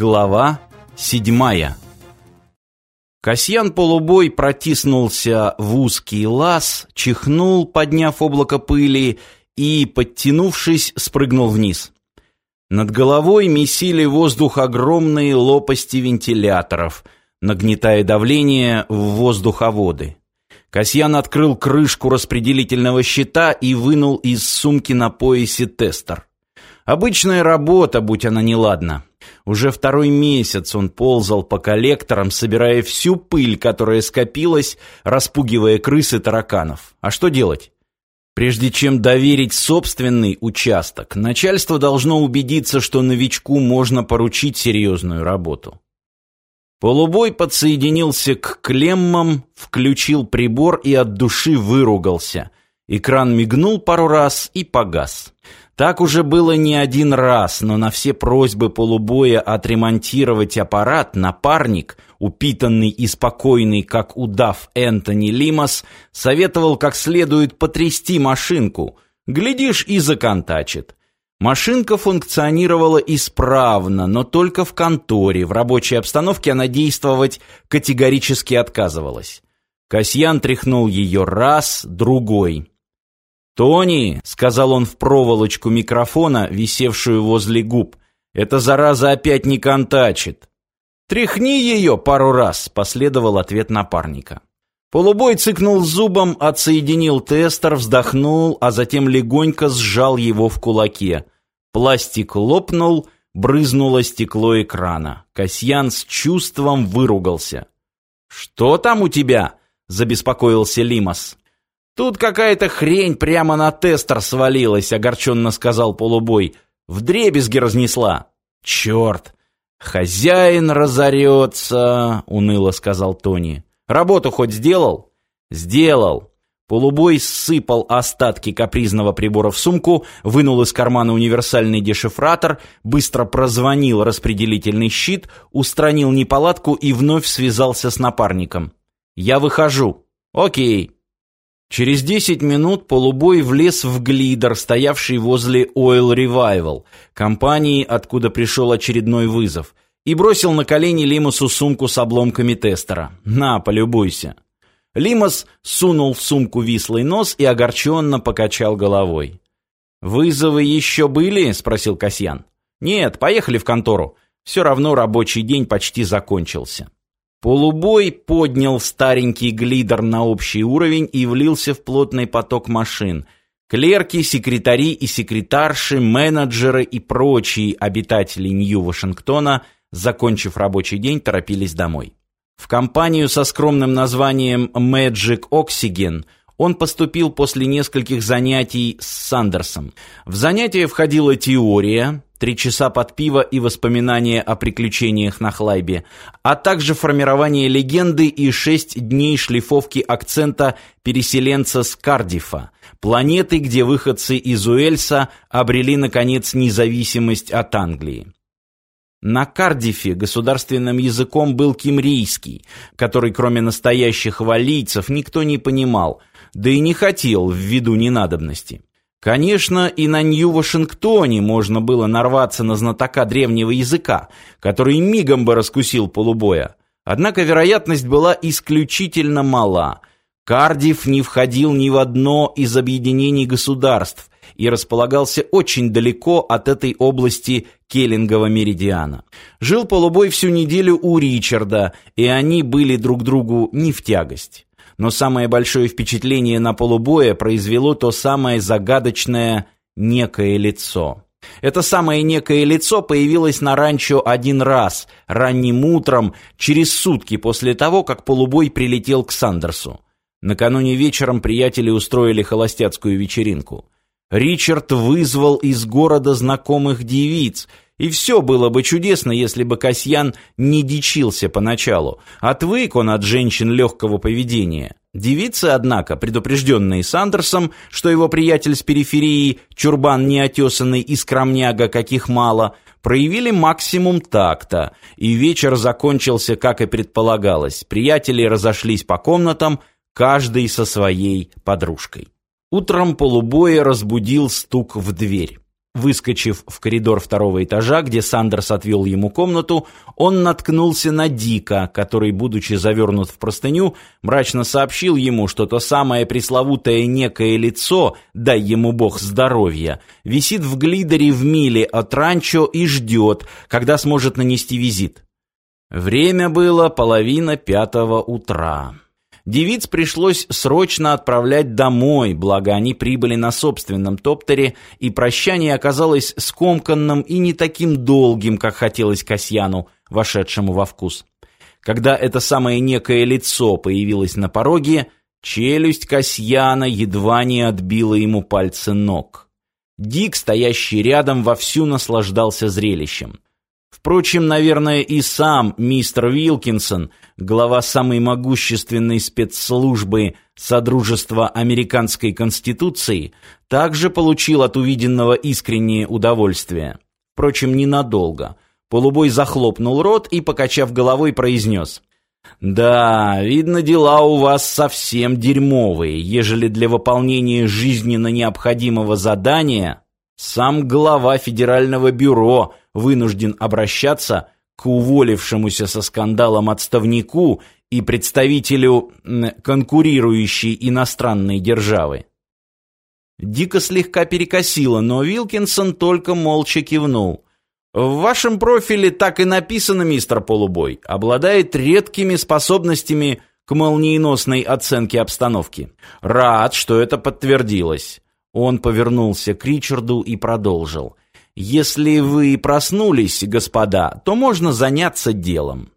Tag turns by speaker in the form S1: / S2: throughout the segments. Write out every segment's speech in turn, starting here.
S1: Глава седьмая Касьян Полубой протиснулся в узкий лаз, чихнул, подняв облако пыли, и, подтянувшись, спрыгнул вниз. Над головой месили воздух огромные лопасти вентиляторов, нагнетая давление в воздуховоды. Касьян открыл крышку распределительного щита и вынул из сумки на поясе тестер. Обычная работа, будь она неладна. Уже второй месяц он ползал по коллекторам, собирая всю пыль, которая скопилась, распугивая крыс и тараканов. А что делать? Прежде чем доверить собственный участок, начальство должно убедиться, что новичку можно поручить серьезную работу. Полубой подсоединился к клеммам, включил прибор и от души выругался. Экран мигнул пару раз и погас. Так уже было не один раз, но на все просьбы полубоя отремонтировать аппарат напарник, упитанный и спокойный, как удав Энтони Лимас, советовал как следует потрясти машинку. Глядишь, и законтачит. Машинка функционировала исправно, но только в конторе, в рабочей обстановке она действовать категорически отказывалась. Касьян тряхнул ее раз, другой. «Тони», — сказал он в проволочку микрофона, висевшую возле губ, — «эта зараза опять не контачит». «Тряхни ее пару раз», — последовал ответ напарника. Полубой цыкнул зубом, отсоединил тестер, вздохнул, а затем легонько сжал его в кулаке. Пластик лопнул, брызнуло стекло экрана. Касьян с чувством выругался. «Что там у тебя?» — забеспокоился Лимас. «Тут какая-то хрень прямо на тестер свалилась», — огорченно сказал Полубой. «Вдребезги разнесла». «Черт! Хозяин разорется», — уныло сказал Тони. Работу хоть сделал? Сделал. Полубой сыпал остатки капризного прибора в сумку, вынул из кармана универсальный дешифратор, быстро прозвонил распределительный щит, устранил неполадку и вновь связался с напарником. «Я выхожу». «Окей». Через десять минут полубой влез в глидер, стоявший возле Oil Revival, компании, откуда пришел очередной вызов – и бросил на колени Лимусу сумку с обломками тестера. «На, полюбуйся». Лимос сунул в сумку вислый нос и огорченно покачал головой. «Вызовы еще были?» — спросил Касьян. «Нет, поехали в контору. Все равно рабочий день почти закончился». Полубой поднял старенький глидер на общий уровень и влился в плотный поток машин. Клерки, секретари и секретарши, менеджеры и прочие обитатели Нью-Вашингтона – закончив рабочий день, торопились домой. В компанию со скромным названием Magic Oxygen он поступил после нескольких занятий с Сандерсом. В занятия входила теория, три часа под пиво и воспоминания о приключениях на Хлайбе, а также формирование легенды и шесть дней шлифовки акцента переселенца с Кардифа, планеты, где выходцы из Уэльса обрели, наконец, независимость от Англии. На Кардифе государственным языком был кимрийский, который кроме настоящих валийцев никто не понимал, да и не хотел ввиду ненадобности. Конечно, и на Нью-Вашингтоне можно было нарваться на знатока древнего языка, который мигом бы раскусил полубоя. Однако вероятность была исключительно мала. Кардиф не входил ни в одно из объединений государств и располагался очень далеко от этой области Келлингова меридиана. Жил полубой всю неделю у Ричарда, и они были друг другу не в тягость. Но самое большое впечатление на полубоя произвело то самое загадочное «некое лицо». Это самое некое лицо появилось на ранчо один раз, ранним утром, через сутки после того, как полубой прилетел к Сандерсу. Накануне вечером приятели устроили холостяцкую вечеринку. Ричард вызвал из города знакомых девиц, и все было бы чудесно, если бы Касьян не дичился поначалу. Отвык он от женщин легкого поведения. Девицы, однако, предупрежденные Сандерсом, что его приятель с периферии, чурбан неотесанный и скромняга, каких мало, проявили максимум такта, и вечер закончился, как и предполагалось. Приятели разошлись по комнатам, каждый со своей подружкой. Утром полубоя разбудил стук в дверь. Выскочив в коридор второго этажа, где Сандерс отвел ему комнату, он наткнулся на Дика, который, будучи завернут в простыню, мрачно сообщил ему, что то самое пресловутое некое лицо, дай ему бог здоровья, висит в глидере в миле от ранчо и ждет, когда сможет нанести визит. Время было половина пятого утра. Девиц пришлось срочно отправлять домой, благо они прибыли на собственном топтере, и прощание оказалось скомканным и не таким долгим, как хотелось Касьяну, вошедшему во вкус. Когда это самое некое лицо появилось на пороге, челюсть Касьяна едва не отбила ему пальцы ног. Дик, стоящий рядом, вовсю наслаждался зрелищем. Впрочем, наверное, и сам мистер Вилкинсон, глава самой могущественной спецслужбы Содружества Американской Конституции, также получил от увиденного искреннее удовольствие. Впрочем, ненадолго. Полубой захлопнул рот и, покачав головой, произнес. «Да, видно, дела у вас совсем дерьмовые, ежели для выполнения жизненно необходимого задания сам глава Федерального бюро вынужден обращаться к уволившемуся со скандалом отставнику и представителю конкурирующей иностранной державы. Дико слегка перекосило, но Вилкинсон только молча кивнул. В вашем профиле так и написано, мистер Полубой, обладает редкими способностями к молниеносной оценке обстановки. Рад, что это подтвердилось. Он повернулся к Ричарду и продолжил. «Если вы проснулись, господа, то можно заняться делом».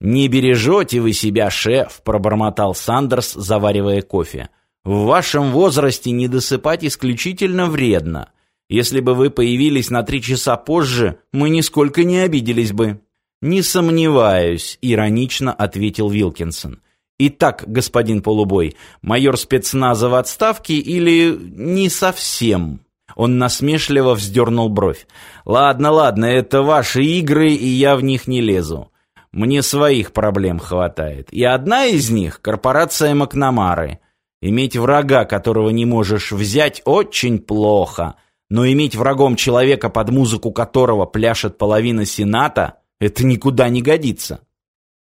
S1: «Не бережете вы себя, шеф», — пробормотал Сандерс, заваривая кофе. «В вашем возрасте не досыпать исключительно вредно. Если бы вы появились на три часа позже, мы нисколько не обиделись бы». «Не сомневаюсь», — иронично ответил Вилкинсон. Итак, господин Полубой, майор спецназа в отставке или не совсем? Он насмешливо вздернул бровь. Ладно, ладно, это ваши игры, и я в них не лезу. Мне своих проблем хватает. И одна из них — корпорация Макнамары. Иметь врага, которого не можешь взять, очень плохо. Но иметь врагом человека, под музыку которого пляшет половина Сената, это никуда не годится.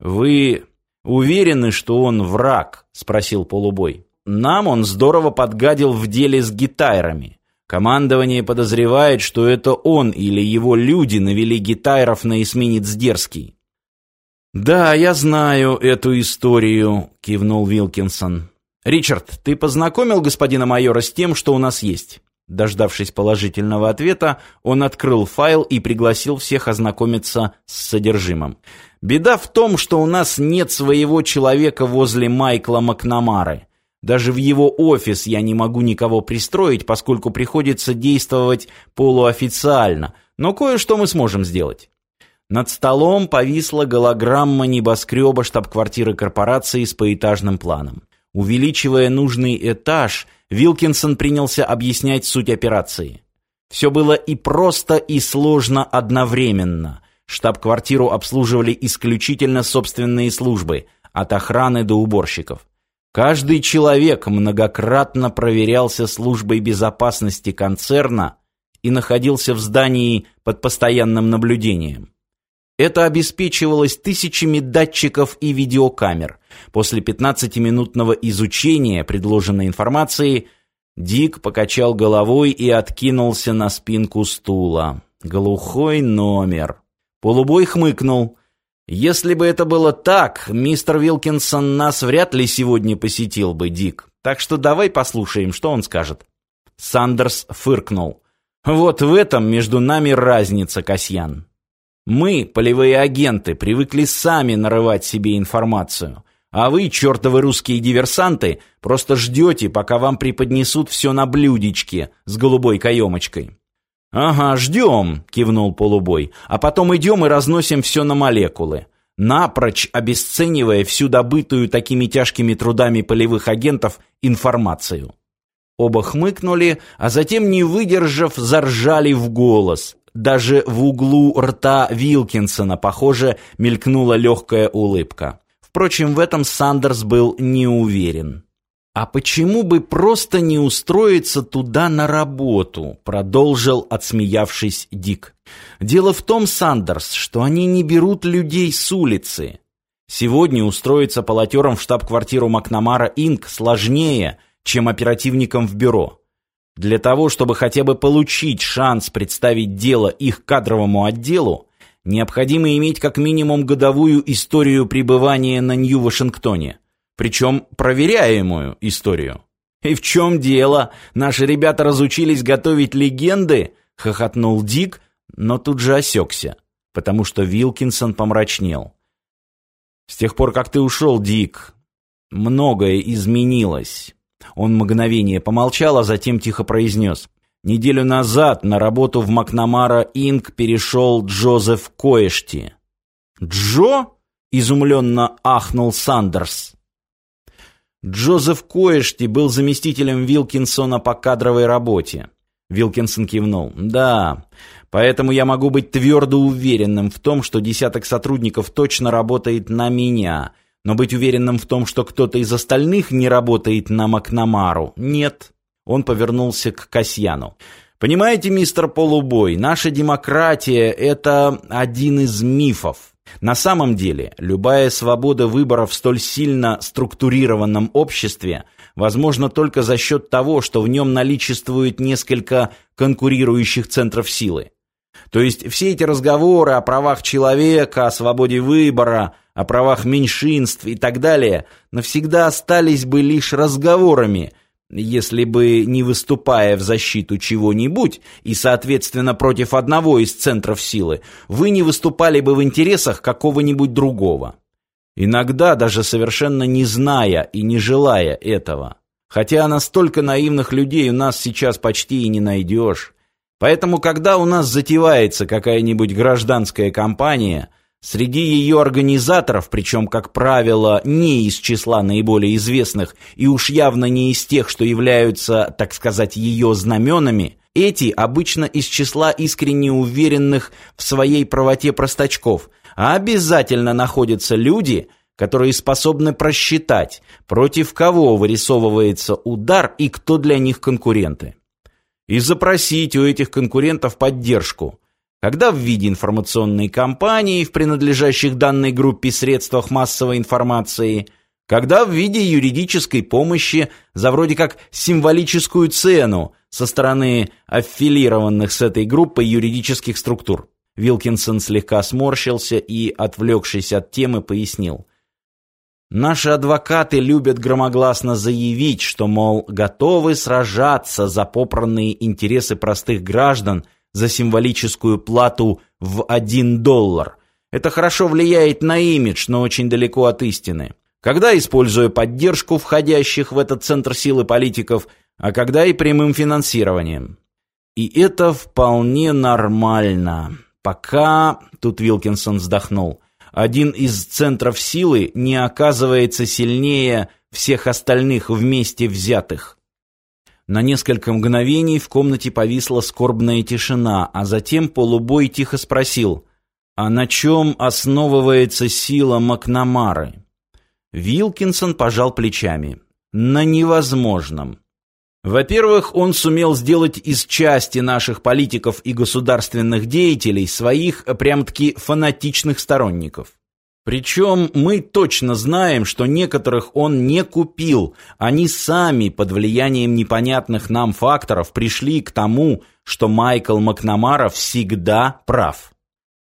S1: Вы «Уверены, что он враг?» — спросил полубой. «Нам он здорово подгадил в деле с гитайрами. Командование подозревает, что это он или его люди навели гитайров на эсминец Дерзкий». «Да, я знаю эту историю», — кивнул Вилкинсон. «Ричард, ты познакомил господина майора с тем, что у нас есть?» Дождавшись положительного ответа, он открыл файл и пригласил всех ознакомиться с содержимым. Беда в том, что у нас нет своего человека возле Майкла Макнамары. Даже в его офис я не могу никого пристроить, поскольку приходится действовать полуофициально, но кое-что мы сможем сделать. Над столом повисла голограмма небоскреба штаб-квартиры корпорации с поэтажным планом. Увеличивая нужный этаж, Вилкинсон принялся объяснять суть операции. Все было и просто, и сложно одновременно. Штаб-квартиру обслуживали исключительно собственные службы, от охраны до уборщиков. Каждый человек многократно проверялся службой безопасности концерна и находился в здании под постоянным наблюдением. Это обеспечивалось тысячами датчиков и видеокамер. После 15-минутного изучения предложенной информации Дик покачал головой и откинулся на спинку стула. Глухой номер. Полубой хмыкнул. «Если бы это было так, мистер Вилкинсон нас вряд ли сегодня посетил бы, Дик. Так что давай послушаем, что он скажет». Сандерс фыркнул. «Вот в этом между нами разница, Касьян. Мы, полевые агенты, привыкли сами нарывать себе информацию, а вы, чертовы русские диверсанты, просто ждете, пока вам преподнесут все на блюдечке с голубой каемочкой». «Ага, ждем», — кивнул полубой, «а потом идем и разносим все на молекулы» напрочь обесценивая всю добытую такими тяжкими трудами полевых агентов информацию. Оба хмыкнули, а затем, не выдержав, заржали в голос. Даже в углу рта Вилкинсона, похоже, мелькнула легкая улыбка. Впрочем, в этом Сандерс был не уверен. «А почему бы просто не устроиться туда на работу?» — продолжил, отсмеявшись Дик. «Дело в том, Сандерс, что они не берут людей с улицы. Сегодня устроиться полотером в штаб-квартиру Макнамара Инк сложнее, чем оперативником в бюро. Для того, чтобы хотя бы получить шанс представить дело их кадровому отделу, необходимо иметь как минимум годовую историю пребывания на Нью-Вашингтоне. Причем проверяемую историю. «И в чем дело? Наши ребята разучились готовить легенды?» — хохотнул Дик, но тут же осекся, потому что Вилкинсон помрачнел. «С тех пор, как ты ушел, Дик, многое изменилось». Он мгновение помолчал, а затем тихо произнес. «Неделю назад на работу в Макнамара Инк перешел Джозеф Коэшти». «Джо?» — изумленно ахнул Сандерс. Джозеф Коэшти был заместителем Вилкинсона по кадровой работе. Вилкинсон кивнул. «Да, поэтому я могу быть твердо уверенным в том, что десяток сотрудников точно работает на меня, но быть уверенным в том, что кто-то из остальных не работает на Макнамару, нет». Он повернулся к Касьяну. «Понимаете, мистер Полубой, наша демократия — это один из мифов. На самом деле, любая свобода выбора в столь сильно структурированном обществе возможна только за счет того, что в нем наличествует несколько конкурирующих центров силы. То есть все эти разговоры о правах человека, о свободе выбора, о правах меньшинств и так далее навсегда остались бы лишь разговорами, если бы не выступая в защиту чего-нибудь и, соответственно, против одного из центров силы, вы не выступали бы в интересах какого-нибудь другого. Иногда даже совершенно не зная и не желая этого. Хотя настолько наивных людей у нас сейчас почти и не найдешь. Поэтому, когда у нас затевается какая-нибудь гражданская кампания – Среди ее организаторов, причем, как правило, не из числа наиболее известных и уж явно не из тех, что являются, так сказать, ее знаменами, эти обычно из числа искренне уверенных в своей правоте простачков, а обязательно находятся люди, которые способны просчитать, против кого вырисовывается удар и кто для них конкуренты. И запросить у этих конкурентов поддержку – когда в виде информационной кампании в принадлежащих данной группе средствах массовой информации, когда в виде юридической помощи за вроде как символическую цену со стороны аффилированных с этой группой юридических структур. Вилкинсон слегка сморщился и, отвлекшись от темы, пояснил. Наши адвокаты любят громогласно заявить, что, мол, готовы сражаться за попранные интересы простых граждан – за символическую плату в 1 доллар. Это хорошо влияет на имидж, но очень далеко от истины. Когда используя поддержку входящих в этот центр силы политиков, а когда и прямым финансированием. И это вполне нормально. Пока, тут Вилкинсон вздохнул, один из центров силы не оказывается сильнее всех остальных вместе взятых. На несколько мгновений в комнате повисла скорбная тишина, а затем полубой тихо спросил, «А на чем основывается сила Макнамары?» Вилкинсон пожал плечами. «На невозможном. Во-первых, он сумел сделать из части наших политиков и государственных деятелей своих прям-таки фанатичных сторонников. Причем мы точно знаем, что некоторых он не купил. Они сами под влиянием непонятных нам факторов пришли к тому, что Майкл Макнамара всегда прав.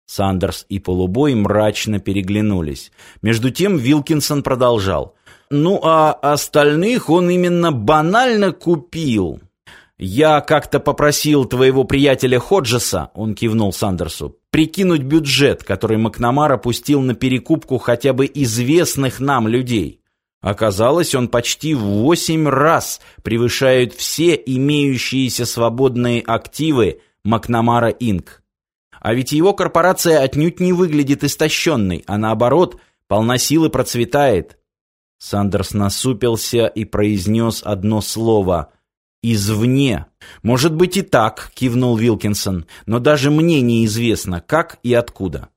S1: Сандерс и Полубой мрачно переглянулись. Между тем Вилкинсон продолжал. «Ну, а остальных он именно банально купил. «Я как-то попросил твоего приятеля Ходжеса», — он кивнул Сандерсу, «прикинуть бюджет, который Макнамара пустил на перекупку хотя бы известных нам людей. Оказалось, он почти в восемь раз превышает все имеющиеся свободные активы Макнамара Инк. А ведь его корпорация отнюдь не выглядит истощенной, а наоборот, полна силы процветает». Сандерс насупился и произнес одно слово — «Извне». «Может быть и так», — кивнул Вилкинсон, «но даже мне неизвестно, как и откуда.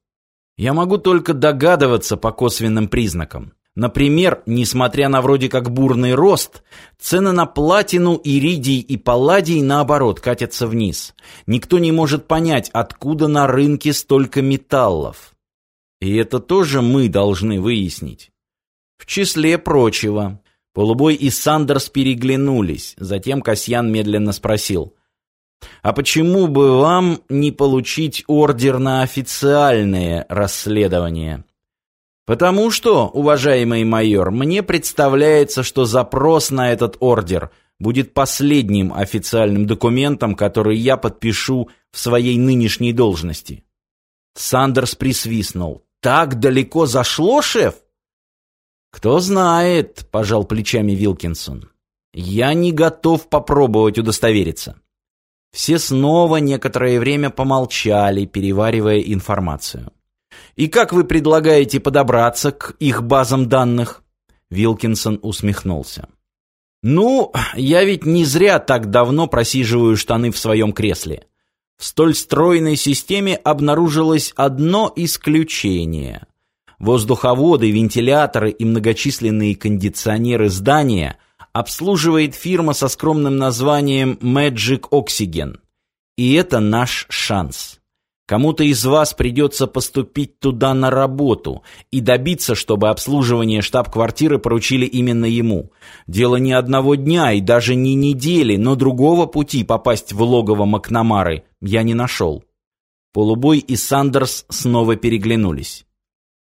S1: Я могу только догадываться по косвенным признакам. Например, несмотря на вроде как бурный рост, цены на платину, иридий и палладий наоборот катятся вниз. Никто не может понять, откуда на рынке столько металлов. И это тоже мы должны выяснить. В числе прочего. Полубой и Сандерс переглянулись. Затем Касьян медленно спросил. «А почему бы вам не получить ордер на официальное расследование?» Потому что, уважаемый майор, мне представляется, что запрос на этот ордер будет последним официальным документом, который я подпишу в своей нынешней должности. Сандерс присвистнул. Так далеко зашло, шеф? Кто знает, пожал плечами Вилкинсон. Я не готов попробовать удостовериться. Все снова некоторое время помолчали, переваривая информацию. И как вы предлагаете подобраться к их базам данных? Вилкинсон усмехнулся. Ну, я ведь не зря так давно просиживаю штаны в своем кресле. В столь стройной системе обнаружилось одно исключение. Воздуховоды, вентиляторы и многочисленные кондиционеры здания обслуживает фирма со скромным названием Magic Oxygen. И это наш шанс. Кому-то из вас придется поступить туда на работу и добиться, чтобы обслуживание штаб-квартиры поручили именно ему. Дело не одного дня и даже не недели, но другого пути попасть в логово Макнамары я не нашел. Полубой и Сандерс снова переглянулись.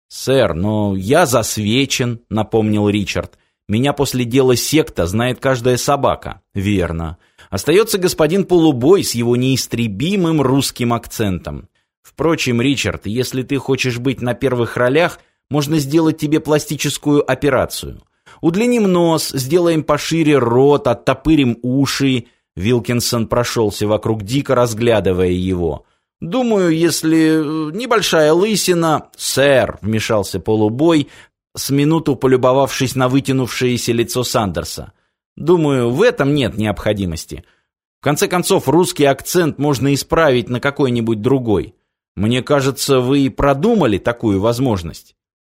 S1: «Сэр, но я засвечен», — напомнил Ричард. «Меня после дела секта знает каждая собака». «Верно. Остается господин Полубой с его неистребимым русским акцентом. Впрочем, Ричард, если ты хочешь быть на первых ролях, можно сделать тебе пластическую операцию. Удлиним нос, сделаем пошире рот, оттопырим уши. Вилкинсон прошелся вокруг дико, разглядывая его. Думаю, если э, небольшая лысина... Сэр, вмешался полубой, с минуту полюбовавшись на вытянувшееся лицо Сандерса. Думаю, в этом нет необходимости. В конце концов, русский акцент можно исправить на какой-нибудь другой. Мне кажется, вы и продумали такую возможность.